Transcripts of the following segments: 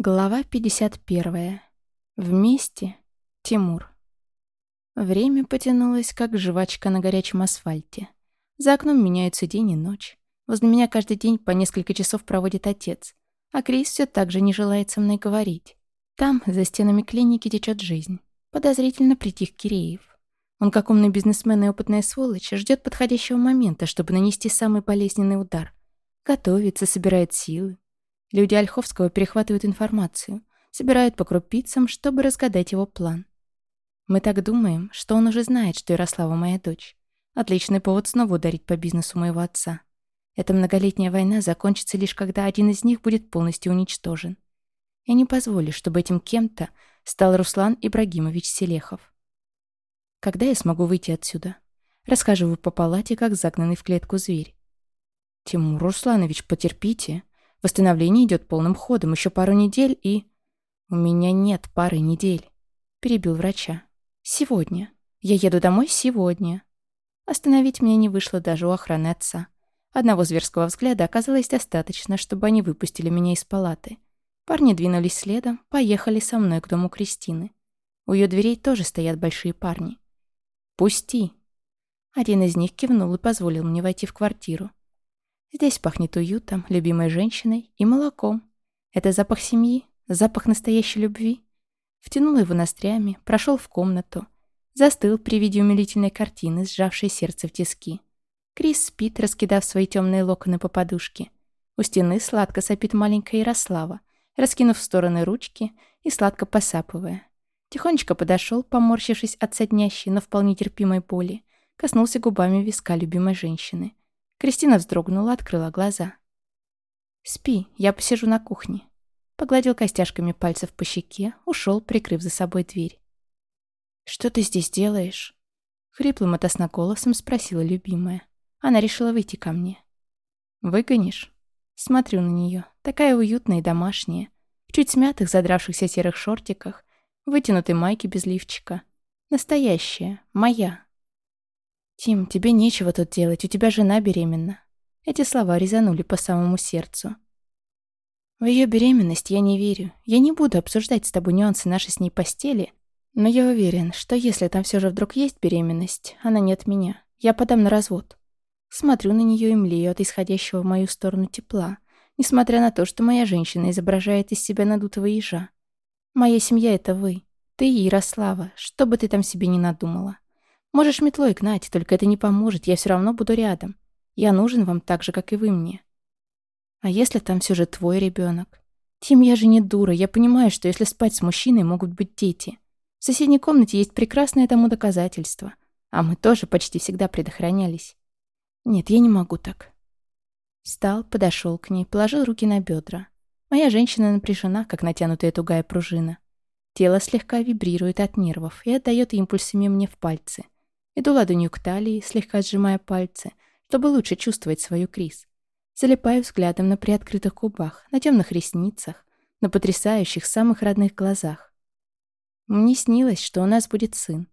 Глава 51. Вместе. Тимур. Время потянулось, как жвачка на горячем асфальте. За окном меняются день и ночь. Возле меня каждый день по несколько часов проводит отец. А Крис все так же не желает со мной говорить. Там, за стенами клиники, течет жизнь. Подозрительно притих Киреев. Он, как умный бизнесмен и опытная сволочь, ждет подходящего момента, чтобы нанести самый болезненный удар. Готовится, собирает силы, Люди Ольховского перехватывают информацию, собирают по крупицам, чтобы разгадать его план. Мы так думаем, что он уже знает, что Ярослава моя дочь. Отличный повод снова ударить по бизнесу моего отца. Эта многолетняя война закончится лишь когда один из них будет полностью уничтожен. Я не позволю, чтобы этим кем-то стал Руслан Ибрагимович Селехов. Когда я смогу выйти отсюда? Расхаживаю по палате, как загнанный в клетку зверь. Тимур Русланович, потерпите. Восстановление идет полным ходом. Еще пару недель и... У меня нет пары недель. Перебил врача. Сегодня. Я еду домой сегодня. Остановить меня не вышло даже у охраны отца. Одного зверского взгляда оказалось достаточно, чтобы они выпустили меня из палаты. Парни двинулись следом, поехали со мной к дому Кристины. У ее дверей тоже стоят большие парни. «Пусти!» Один из них кивнул и позволил мне войти в квартиру. Здесь пахнет уютом, любимой женщиной и молоком. Это запах семьи, запах настоящей любви. Втянул его ноздрями, прошел в комнату. Застыл при виде умилительной картины, сжавшей сердце в тиски. Крис спит, раскидав свои темные локоны по подушке. У стены сладко сопит маленькая Ярослава, раскинув в стороны ручки и сладко посапывая. Тихонечко подошел, поморщившись от соднящей, но вполне терпимой боли, коснулся губами виска любимой женщины. Кристина вздрогнула, открыла глаза. «Спи, я посижу на кухне». Погладил костяшками пальцев по щеке, ушел, прикрыв за собой дверь. «Что ты здесь делаешь?» Хриплым от голосом спросила любимая. Она решила выйти ко мне. «Выгонишь?» Смотрю на нее, такая уютная и домашняя. В чуть смятых, задравшихся серых шортиках, вытянутой майке без лифчика. Настоящая, моя. «Тим, тебе нечего тут делать, у тебя жена беременна». Эти слова резанули по самому сердцу. В ее беременность я не верю. Я не буду обсуждать с тобой нюансы нашей с ней постели, но я уверен, что если там все же вдруг есть беременность, она не от меня. Я подам на развод. Смотрю на нее и млею от исходящего в мою сторону тепла, несмотря на то, что моя женщина изображает из себя надутого ежа. Моя семья — это вы. Ты и Ярослава, что бы ты там себе не надумала. Можешь метлой гнать, только это не поможет, я все равно буду рядом. Я нужен вам так же, как и вы мне. А если там все же твой ребенок? Тим, я же не дура, я понимаю, что если спать с мужчиной, могут быть дети. В соседней комнате есть прекрасное тому доказательство. А мы тоже почти всегда предохранялись. Нет, я не могу так. Встал, подошел к ней, положил руки на бедра. Моя женщина напряжена, как натянутая тугая пружина. Тело слегка вибрирует от нервов и отдает импульсами мне в пальцы. Иду ладонью к талии, слегка сжимая пальцы, чтобы лучше чувствовать свою Крис. Залипаю взглядом на приоткрытых губах, на темных ресницах, на потрясающих самых родных глазах. Мне снилось, что у нас будет сын.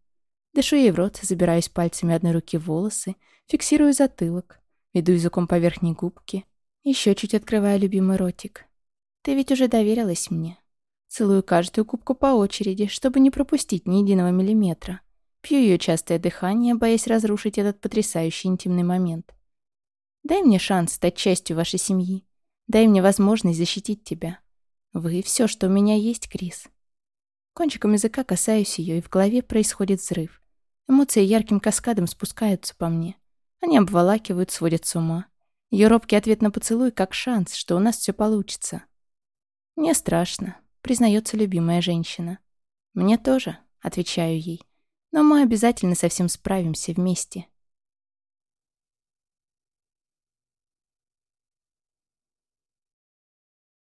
Дышу ей в рот, забираюсь пальцами одной руки волосы, фиксирую затылок, веду языком по верхней губке, еще чуть открываю любимый ротик. Ты ведь уже доверилась мне. Целую каждую губку по очереди, чтобы не пропустить ни единого миллиметра. Пью ее частое дыхание, боясь разрушить этот потрясающий интимный момент. Дай мне шанс стать частью вашей семьи. Дай мне возможность защитить тебя. Вы — все, что у меня есть, Крис. Кончиком языка касаюсь ее, и в голове происходит взрыв. Эмоции ярким каскадом спускаются по мне. Они обволакивают, сводят с ума. Ее робкий ответ на поцелуй как шанс, что у нас все получится. «Мне страшно», — признается любимая женщина. «Мне тоже», — отвечаю ей. Но мы обязательно со всем справимся вместе.